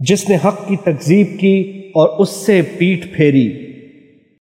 جس نے حق کی تکذیب کی اور اس سے پیٹ پھیری۔